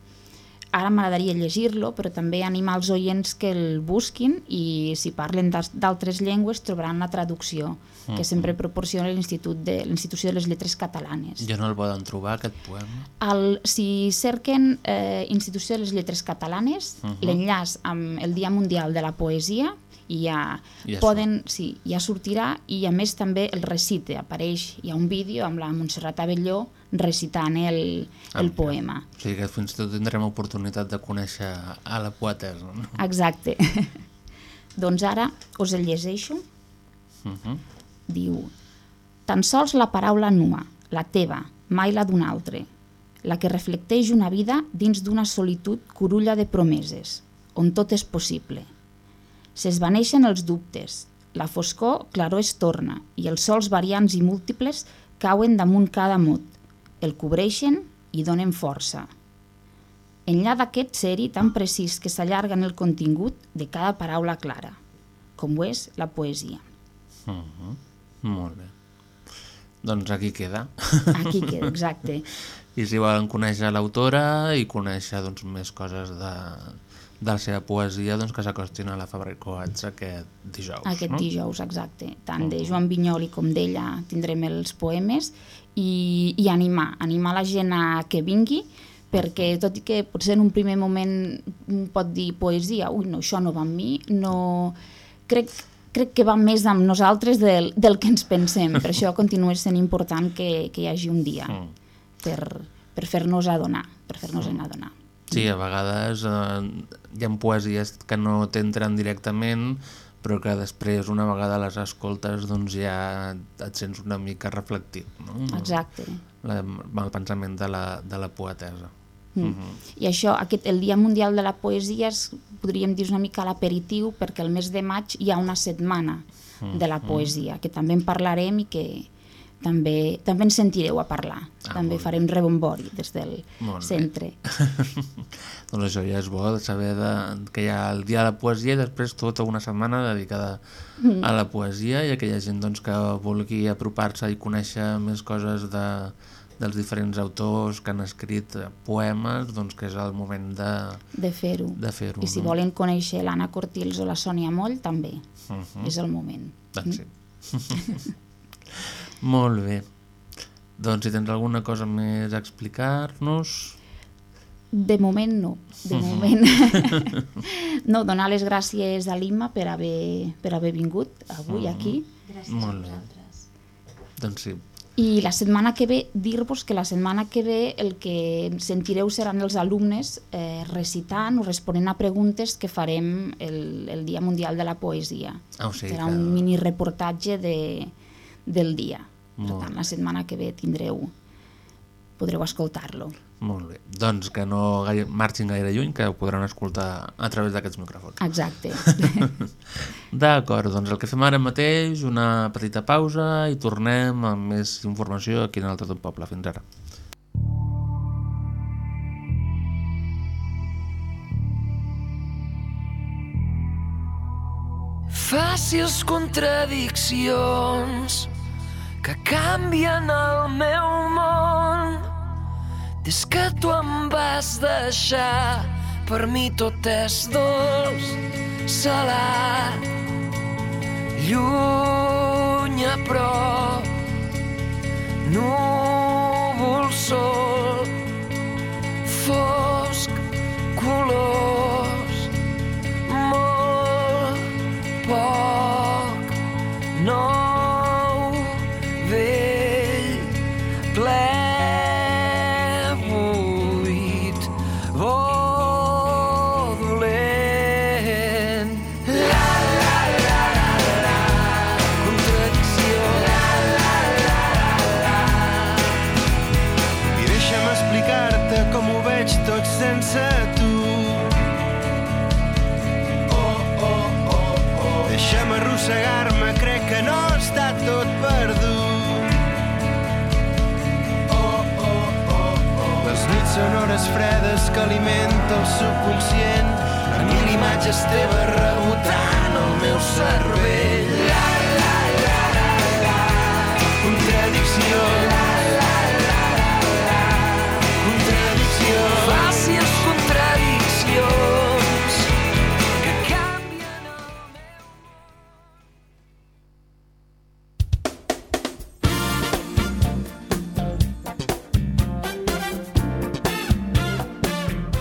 Ara m'agradaria llegir-lo, però també animar els oients que el busquin i si parlen d'altres llengües trobaran la traducció que sempre proporciona l'Institut de l'Institució de les Lletres Catalanes. Ja no el poden trobar, aquest poema? El, si cerquen eh, Institució de les Lletres Catalanes, Mhm. l'enllaç amb el Dia Mundial de la Poesia, i ja, Ja poden, sí, ja sortirà i a més també el recite, apareix, hi ha un vídeo amb la Montserrat Avelló recitant el, Ah, el mira. poema. O sigui que fins i tot tindrem oportunitat de conèixer a la poetesa. No? Exacte. doncs ara us el llegeixo. Uh -huh. Diu, tan sols la paraula nua, la teva, mai la d'un altre, la que reflecteix una vida dins d'una solitud curulla de promeses, on tot és possible. S'esvaneixen els dubtes, la foscor claror es torna i els sols variants i múltiples cauen damunt cada mot, el cobreixen i donen força. Enllà d'aquest seri tan precís que s'allarga en el contingut de cada paraula clara, com ho és la poesia. Uh -huh. Molt bé. Doncs aquí queda. Aquí queda, exacte. I si volen conèixer l'autora i conèixer doncs, més coses de, de la seva poesia, doncs que s'acostin a la Fabra i Coats aquest dijous. Aquest no? dijous, exacte. Tant de Joan Vinyoli com d'ella tindrem els poemes i, i animar, animar la gent a que vingui perquè tot i que potser en un primer moment un pot dir poesia, ui, no, això no va amb mi, no... Crec, crec que va més amb nosaltres del, del que ens pensem. Per això continua sent important que, que hi hagi un dia Mm. per, per fer-nos adonar, per fer-nos en adonar. Sí, a vegades eh, hi ha poesies que no t'entren directament, però que després, una vegada les escoltes, doncs ja et sents una mica reflectit, no? Exacte. La, el pensament de la, de la poetesa. Mm. Mhm. I això, aquest, el Dia Mundial de la Poesia és, podríem dir, una mica l'aperitiu perquè el mes de maig hi ha una setmana de la Mhm. poesia, que també en parlarem i que també, també ens sentireu a parlar. Ah, també farem rebombori des del Molt centre. doncs això ja és bo, de saber de, que hi ha el dia de la poesia i després tota una setmana dedicada Mm. a la poesia i aquella gent doncs, que vulgui apropar-se i conèixer més coses de, dels diferents autors que han escrit poemes, doncs que és el moment de, de fer-ho. de fer-ho. I si no? volen conèixer l'Anna Cortils o la Sònia Moll, també. Mhm. És el moment. Doncs sí. Molt bé. Doncs si tens alguna cosa més a explicar-nos... De moment no, de Mhm. moment. no, donar les gràcies a l'Imma per haver, per haver vingut avui Mhm. aquí. Molt bé. Doncs sí. I la setmana que ve, dir-vos que la setmana que ve el que sentireu seran els alumnes eh, recitant o responent a preguntes que farem el, el Dia Mundial de la Poesia. Ah, o sigui Serà que- un mini reportatge de, del dia. Per tant, la setmana que ve tindreu, podreu escoltar-lo. Molt bé. Doncs que no gaire, marxin gaire lluny, que ho podran escoltar a través d'aquests micròfons. Exacte. D'acord, doncs el que fem ara mateix, una petita pausa i tornem amb més informació aquí en el Tot un Poble. Fins ara. Fàcils contradiccions que canvien el meu món. Des que tu em vas deixar, per mi tot és dolç, salat, lluny a prop, núvol, sol, fosc, colors, que no està tot perdut. Oh, oh, oh, oh. Les nits són hores fredes que alimenta el subconscient. A mi l'imatge es teva rebotant el meu cervell. La, la, la, la, la. Contradicció. La, la.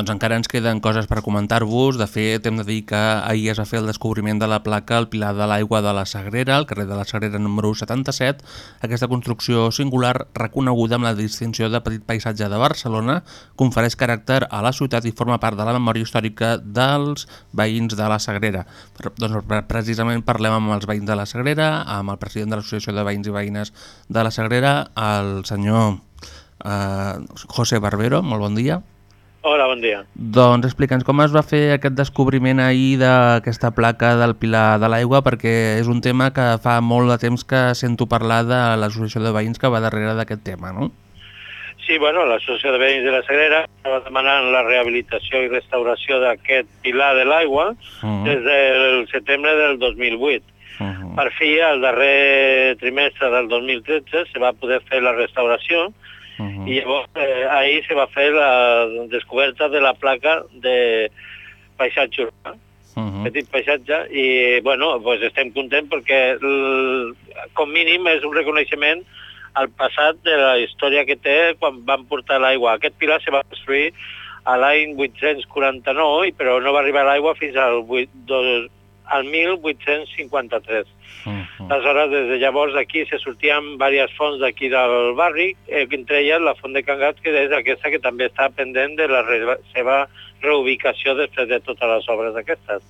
Doncs encara ens queden coses per comentar-vos. De fet, hem de dir que ahir es va fer el descobriment de la placa al Pilar de l'Aigua de la Sagrera, al carrer de la Sagrera número 77. Aquesta construcció singular, reconeguda amb la distinció de Petit Paisatge de Barcelona, confereix caràcter a la ciutat i forma part de la memòria històrica dels veïns de la Sagrera. Per- Doncs pre- precisament parlem amb els veïns de la Sagrera, amb el president de l'Associació de Veïns i Veïnes de la Sagrera, el senyor eh, José Barbero. Molt bon dia. Hola, bon dia. Doncs explica'ns com es va fer aquest descobriment ahir d'aquesta placa del Pilar de l'Aigua, perquè és un tema que fa molt de temps que sento parlar de l'associació de veïns que va darrere d'aquest tema, no? Sí, bueno, l'Associació de Veïns de la Sagrera va demanant la rehabilitació i restauració d'aquest pilar de l'aigua Mm. des del setembre del 2008. Per fi, al darrer trimestre del 2013, se va poder fer la restauració i llavors eh, ahir se va fer la descoberta de la placa de paisatge urbà, petit paisatge, i bueno, pues estem contents perquè l, com mínim és un reconeixement al passat de la història que té quan van portar l'aigua. Aquest pilar se va construir a l'any 849, i- però no va arribar l'aigua fins al, 8, dos, al 1853. Aleshores, des de llavors aquí se sortien diverses fonts d'aquí del barri, eh, entre elles la font de Can Gat, que és aquesta que també està pendent de la re seva reubicació després de totes les obres aquestes.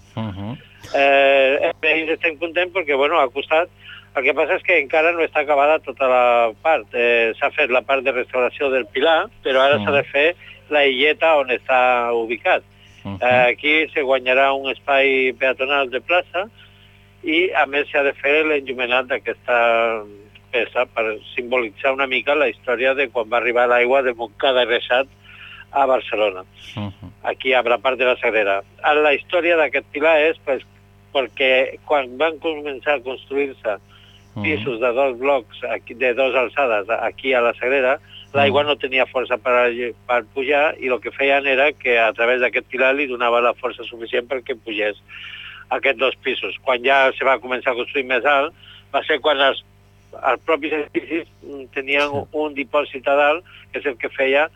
Eh, ells estem contents perquè, bueno, ha costat el que passa és que encara no està acabada tota la part. Eh, S'ha fet la part de restauració del Pilar, però ara s'ha de fer la illeta on està ubicat. Eh, aquí se guanyarà un espai peatonal de plaça i a més s'ha de fer l'enllumenat d'aquesta peça per simbolitzar una mica la història de quan va arribar l'aigua de Montcada i Reixat a Barcelona, aquí a la part de la Sagrera. A La història d'aquest pilar és pues, perquè quan van començar a construir-se pisos de dos blocs aquí, de dos alçades aquí a la Sagrera, l'aigua no tenia força per, per pujar i el que feien era que a través d'aquest pilar li donava la força suficient perquè pugés aquests dos pisos. Quan ja se va començar a construir més alt, va ser quan els, els propis edificis mm, tenien un, un dipòsit a dalt, que és el que feia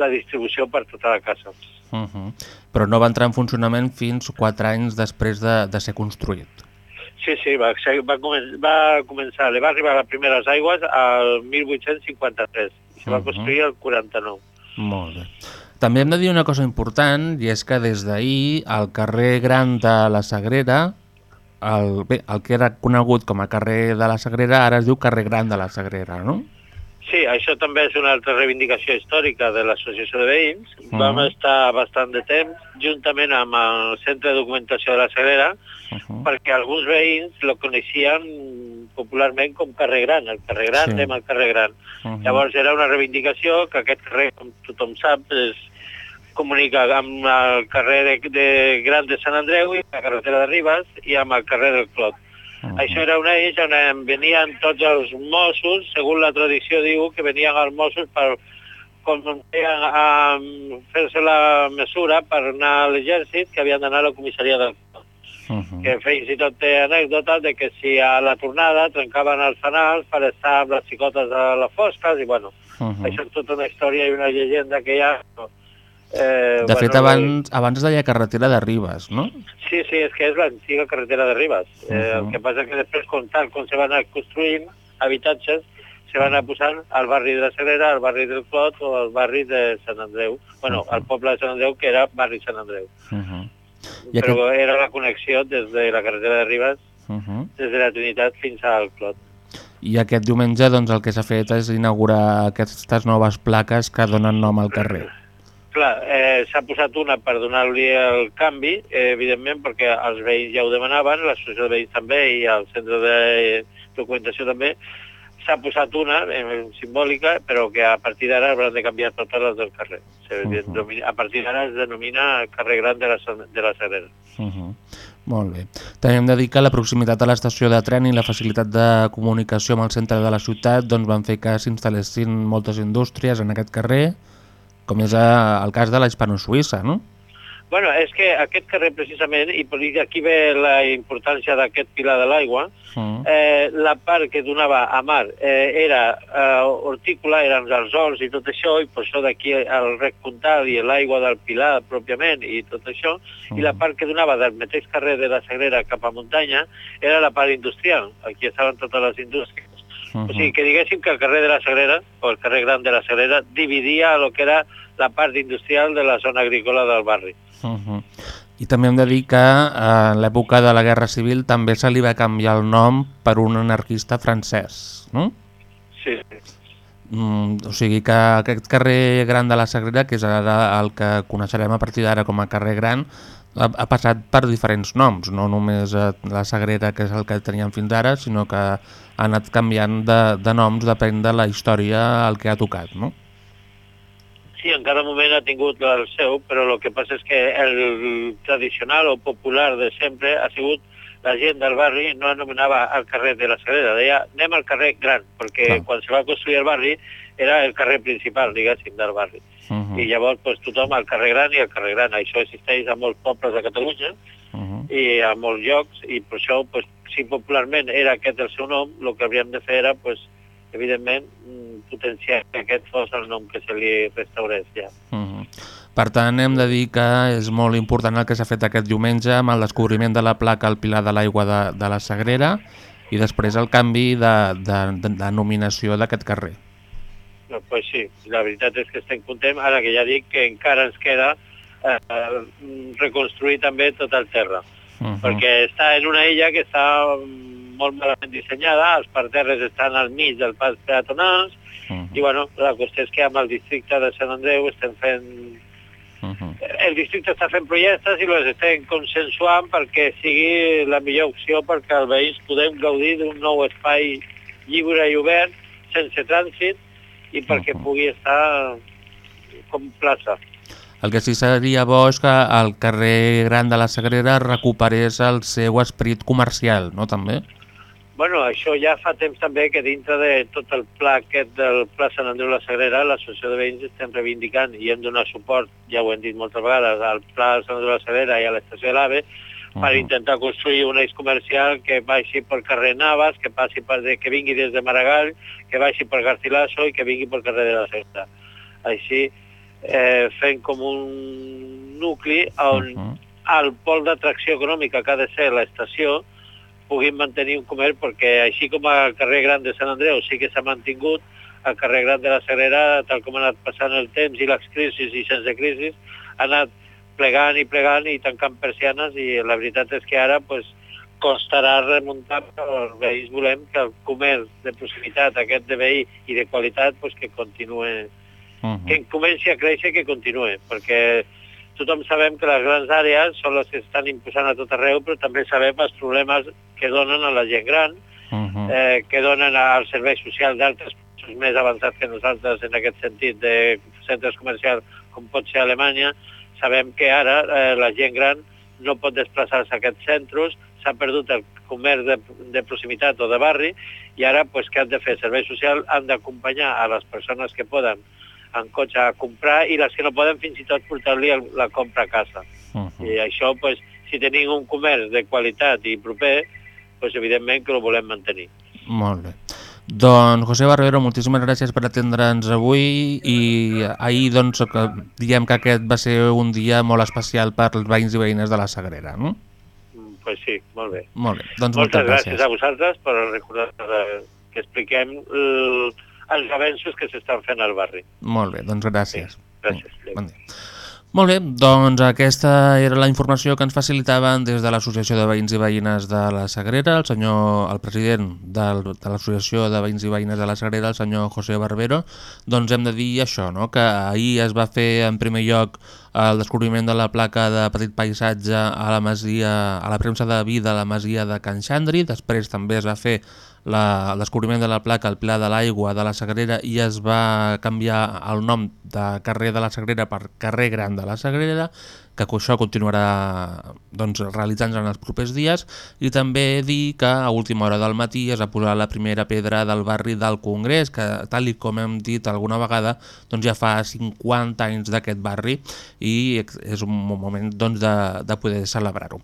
la distribució per tota la casa. Uh -huh. Però no va entrar en funcionament fins 4 anys després de, de ser construït. Sí, sí, va, ser- va, comen va començar, li va arribar les primeres aigües al 1853 i se va construir el 49. Molt bé. També hem de dir una cosa important, i és que des d'ahir al carrer Gran de la Sagrera, el, bé, el que era conegut com a carrer de la Sagrera, ara es diu carrer Gran de la Sagrera, no? Sí, això també és una altra reivindicació històrica de l'Associació de Veïns. Mhm. Vam estar bastant de temps, juntament amb el Centre de Documentació de la Sagrera, perquè alguns veïns lo coneixien popularment com carrer Gran, el carrer Gran, Sí. sí. el carrer Gran. Mhm. Llavors era una reivindicació que aquest carrer, com tothom sap, es comunica amb el carrer de, de Gran de Sant Andreu i la carretera de Ribes i amb el carrer del Clot. Això era un eix on venien tots els Mossos, segons la tradició diu que venien els Mossos per com a fer-se la mesura per anar a l'exèrcit que havien d'anar a la comissaria del Clot. Que fins i tot té anècdotes de que si a la tornada trencaven els fanals per estar amb les xicotes a les fosques i bueno, Mhm. això és tota una història i una llegenda que hi ha. Eh, De fet, bueno, abans, abans deia carretera de Ribes, no? Sí, sí, és que és l'antiga carretera de Ribes. Eh, el que passa que després, com tal, com se van anar construint habitatges, se van anar posant al barri de la Sagrera, al barri del Clot o al barri de Sant Andreu. Bueno, al poble de Sant Andreu, que era barri Sant Andreu. Uh -huh. I Però aquest... era la connexió des de la carretera de Ribes, Uh -huh. des de la Trinitat fins al Clot. I aquest diumenge doncs, el que s'ha fet és inaugurar aquestes noves plaques que donen nom al carrer. clar, eh, s'ha posat una per donar-li el canvi, eh, evidentment, perquè els veïns ja ho demanaven, l'associació de veïns també i el centre de documentació també, s'ha posat una eh, simbòlica, però que a partir d'ara hauran de canviar totes les del carrer. Uh -huh. A partir d'ara es denomina carrer gran de la, de la Sagrera. Uh -huh. Molt bé. També hem de dir que la proximitat a l'estació de tren i la facilitat de comunicació amb el centre de la ciutat doncs, van fer que s'instal·lessin moltes indústries en aquest carrer, com és el cas de la Hispano-Suïssa, no? Bueno, és que aquest carrer precisament, i per aquí ve la importància d'aquest pilar de l'aigua, Mm. eh, la part que donava a mar eh, era eh, hortícola, eren els horts i tot això, i per això d'aquí el rec Puntal i l'aigua del Pilar pròpiament i tot això, Mm. i la part que donava del mateix carrer de la Sagrera cap a muntanya era la part industrial, aquí estaven totes les indústries. Uh O sigui, que diguéssim que el carrer de la Sagrera, o el carrer Gran de la Sagrera, dividia el que era la part industrial de la zona agrícola del barri. Uh -huh. I també hem de dir que a l'època de la Guerra Civil també se li va canviar el nom per un anarquista francès, no? Sí, Mm, o sigui que aquest carrer Gran de la Sagrera, que és ara el que coneixerem a partir d'ara com a carrer Gran, ha, ha passat per diferents noms, no només eh, la Sagrera, que és el que teníem fins ara, sinó que ha anat canviant de, de noms, depèn de la història el que ha tocat, no? Sí, en cada moment ha tingut el seu, però el que passa és que el tradicional o popular de sempre ha sigut la gent del barri no anomenava el carrer de la Sagrera, deia anem al carrer Gran, perquè Clar. quan se va construir el barri era el carrer principal, diguéssim, del barri. Uh -huh. I llavors pues, tothom al carrer Gran i al carrer Gran. Això existeix a molts pobles de Catalunya Uh -huh. i a molts llocs, i per això, pues, si popularment era aquest el seu nom, el que hauríem de fer era, pues, evidentment, potenciar que aquest fos el nom que se li restaurés ja. Uh -huh. Per tant, hem de dir que és molt important el que s'ha fet aquest diumenge amb el descobriment de la placa al Pilar de l'Aigua de, de la Sagrera i després el canvi de, de, de, de nominació d'aquest carrer. No, pues sí, la veritat és que estem contents, ara que ja dic que encara ens queda eh, reconstruir també tot el terra, Uh -huh. perquè està en una illa que està mm, molt malament dissenyada, els parterres estan al mig del pas peatonals, Uh -huh. i bueno, la qüestió és que amb el districte de Sant Andreu estem fent Uh -huh. el districte està fent projectes i els estem consensuant perquè sigui la millor opció perquè els veïns podem gaudir d'un nou espai lliure i obert, sense trànsit, i perquè pugui estar com plaça. El que sí seria bo és que el carrer Gran de la Sagrera recuperés el seu esperit comercial, no també? Bueno, això ja fa temps també que dintre de tot el pla aquest del Pla Sant Andreu de la Sagrera, l'associació de veïns estem reivindicant i hem donat suport, ja ho hem dit moltes vegades, al Pla Sant Andreu de la Sagrera i a l'estació de l'AVE, per intentar construir un eix comercial que vagi pel carrer Navas, que passi per de, que vingui des de Maragall, que vagi per Garcilaso i que vingui pel carrer de la Cesta. Així, eh, fent com un nucli on el pol d'atracció econòmica que ha de ser l'estació puguin mantenir un comerç perquè així com al carrer Gran de Sant Andreu sí que s'ha mantingut, al carrer Gran de la Sagrera, tal com ha anat passant el temps i les crisis i sense crisis, ha anat plegant i plegant i tancant persianes i la veritat és que ara pues, costarà remuntar, però els veïns volem que el comerç de proximitat, aquest de veí i de qualitat, pues, que continuï, que comenci a créixer que continuï, perquè tothom sabem que les grans àrees són les que estan imposant a tot arreu, però també sabem els problemes que donen a la gent gran, eh, que donen als serveis socials d'altres països més avançats que nosaltres en aquest sentit de centres comercials com pot ser Alemanya, sabem que ara eh, la gent gran no pot desplaçar-se a aquests centres, s'ha perdut el comerç de, de proximitat o de barri i ara pues, què han de fer? Serveis socials han d'acompanyar a les persones que poden en cotxe a comprar i les que no poden fins i tot portar-li la compra a casa. Uh I això, pues, si tenim un comerç de qualitat i proper, pues, evidentment que ho volem mantenir. Molt bé. Doncs José Barbero, moltíssimes gràcies per atendre'ns avui i ahir doncs que diem que aquest va ser un dia molt especial per als veïns i veïnes de la Sagrera, no? Mm, Pues sí, molt bé. Molt bé, doncs Moltes moltes gràcies gràcies. a vosaltres per recordar que expliquem el, els avenços que s'estan fent al barri. Molt bé, doncs gràcies. Gràcies. Bon dia. Molt bé, doncs aquesta era la informació que ens facilitaven des de l'Associació de Veïns i Veïnes de la Sagrera, el senyor, el president del, de l'Associació de Veïns i Veïnes de la Sagrera, el senyor José Barbero, doncs hem de dir això, no? que ahir es va fer en primer lloc el descobriment de la placa de petit paisatge a la masia, a la premsa de vi de la masia de Can Xandri, després també es va fer la, el descobriment de la placa al Pla de l'Aigua de la Sagrera i es va canviar el nom de carrer de la Sagrera per carrer Gran de la Sagrera, que això continuarà doncs, realitzant-se en els propers dies i també dir que a última hora del matí es va posar la primera pedra del barri del Congrés, que tal i com hem dit alguna vegada, doncs ja fa 50 anys d'aquest barri i és un moment doncs, de, de poder celebrar-ho.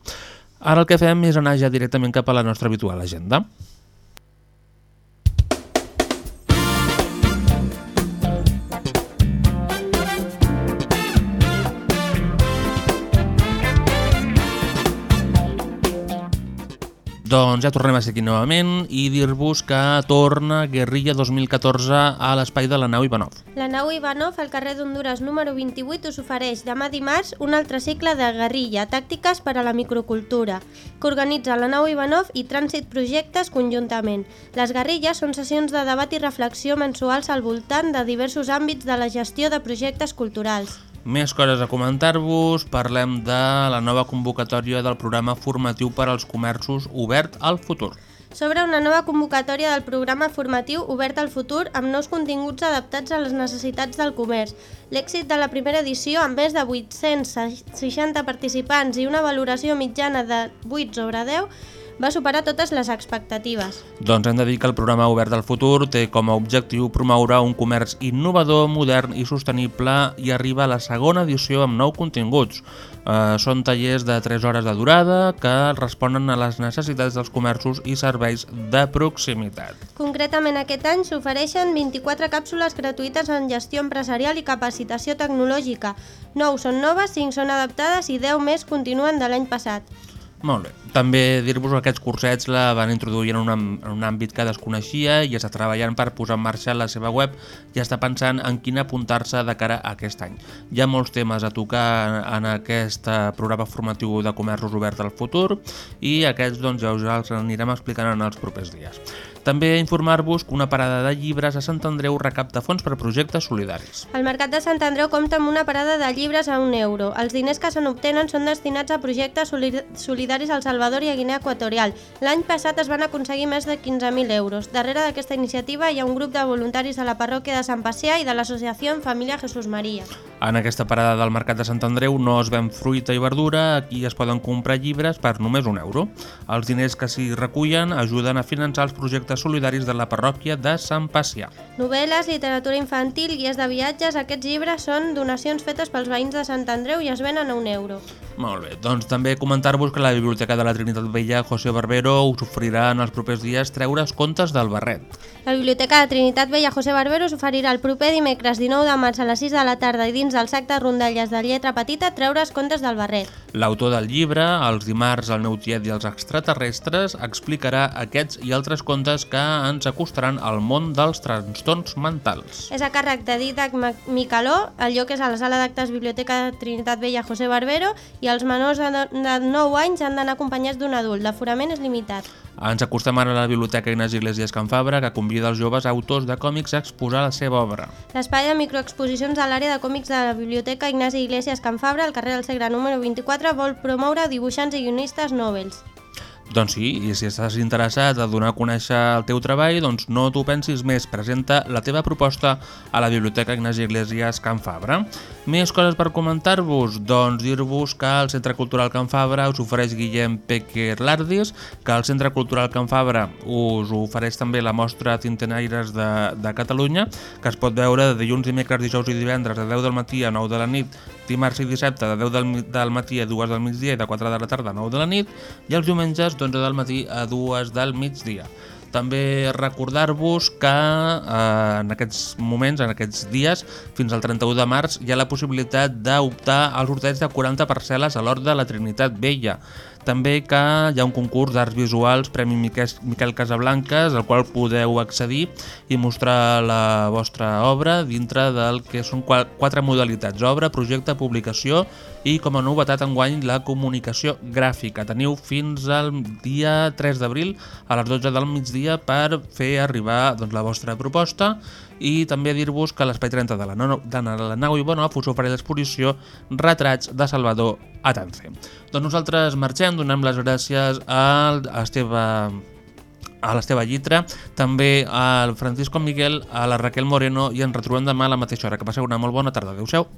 Ara el que fem és anar ja directament cap a la nostra habitual agenda. Doncs ja tornem a ser aquí novament i dir-vos que torna Guerrilla 2014 a l'espai de la nau Ivanov. La nau Ivanov, al carrer d'Honduras número 28, us ofereix demà dimarts un altre cicle de guerrilla, tàctiques per a la microcultura, que organitza la nau Ivanov i Trànsit Projectes conjuntament. Les guerrilles són sessions de debat i reflexió mensuals al voltant de diversos àmbits de la gestió de projectes culturals. Més coses a comentar-vos, parlem de la nova convocatòria del programa formatiu per als comerços obert al futur. S'obre una nova convocatòria del programa formatiu Obert al futur amb nous continguts adaptats a les necessitats del comerç. L'èxit de la primera edició, amb més de 860 participants i una valoració mitjana de 8 sobre 10, va superar totes les expectatives. Doncs hem de dir que el programa Obert al Futur té com a objectiu promoure un comerç innovador, modern i sostenible i arriba a la segona edició amb nou continguts. Eh, són tallers de 3 hores de durada que responen a les necessitats dels comerços i serveis de proximitat. Concretament aquest any s'ofereixen 24 càpsules gratuïtes en gestió empresarial i capacitació tecnològica. 9 són noves, 5 són adaptades i 10 més continuen de l'any passat. Molt bé. També dir-vos que aquests cursets la van introduir en un, en un àmbit que desconeixia i està treballant per posar en marxa la seva web i està pensant en quin apuntar-se de cara a aquest any. Hi ha molts temes a tocar en aquest programa formatiu de comerços obert al futur i aquests doncs, ja us els anirem explicant en els propers dies. També informar-vos que una parada de llibres a Sant Andreu recapta fons per projectes solidaris. El Mercat de Sant Andreu compta amb una parada de llibres a un euro. Els diners que se n'obtenen són destinats a projectes solidaris al Salvador i a Guinea Equatorial. L'any passat es van aconseguir més de 15.000 euros. Darrere d'aquesta iniciativa hi ha un grup de voluntaris de la parròquia de Sant Pacià i de l'associació Família Jesús Maria. En aquesta parada del Mercat de Sant Andreu no es ven fruita i verdura, aquí es poden comprar llibres per només un euro. Els diners que s'hi recullen ajuden a finançar els projectes solidaris de la parròquia de Sant Pacià. Novel·les, literatura infantil, guies de viatges, aquests llibres són donacions fetes pels veïns de Sant Andreu i es venen a un euro. Molt bé, doncs també comentar-vos que la Biblioteca de la Trinitat Vella José Barbero us oferirà en els propers dies treure's contes del barret. La Biblioteca de Trinitat Vella José Barbero s'oferirà el proper dimecres 19 de març a les 6 de la tarda i dins del sac de rondalles de lletra petita treure's contes del barret. L'autor del llibre, els dimarts al meu tiet i els extraterrestres, explicarà aquests i altres contes que ens acostaran al món dels trastorns mentals. És a càrrec de Didac Micaló, el lloc és a la sala d'actes Biblioteca de Trinitat Vella José Barbero i els menors de 9 anys han d'anar acompanyats d'un adult. L'aforament és limitat. Ens acostem ara a la Biblioteca Ignasi Iglesias Can Fabra, que convida els joves autors de còmics a exposar la seva obra. L'espai de microexposicions a l'àrea de còmics de la Biblioteca Ignasi Iglesias Can Fabra, al carrer del Segre número 24, vol promoure dibuixants i guionistes nòvels. Doncs sí, i si estàs interessat a donar a conèixer el teu treball, doncs no t'ho pensis més, presenta la teva proposta a la Biblioteca Ignasi Iglesias Can Fabra. Més coses per comentar-vos? Doncs dir-vos que el Centre Cultural Can Fabra us ofereix Guillem Pequer Lardis, que el Centre Cultural Can Fabra us ofereix també la mostra Tintenaires de, de Catalunya, que es pot veure de dilluns, dimecres, dijous i divendres de 10 del matí a 9 de la nit, dimarts i dissabte de 10 del, del matí a 2 del migdia i de 4 de la tarda a 9 de la nit, i els diumenges d'11 del matí a 2 del migdia. També recordar-vos que eh, en aquests moments, en aquests dies, fins al 31 de març, hi ha la possibilitat d'optar als sorteig de 40 parcel·les a l'Hort de la Trinitat Vella. També que hi ha un concurs d'arts visuals, Premi Miquel, Casablanques, al qual podeu accedir i mostrar la vostra obra dintre del que són qua- quatre modalitats, obra, projecte, publicació i com a novetat enguany la comunicació gràfica. Teniu fins al dia 3 d'abril a les 12 del migdia per fer arribar doncs, la vostra proposta i també dir-vos que l'Espai 30 de la, no, de la nau i Bonhof us ofereix l'exposició Retrats de Salvador Atance. Doncs nosaltres marxem, donem les gràcies a l'Esteve a l'Esteve Llitra, també al Francisco Miguel, a la Raquel Moreno i ens retrobem demà a la mateixa hora. Que passeu una molt bona tarda. Adéu-siau.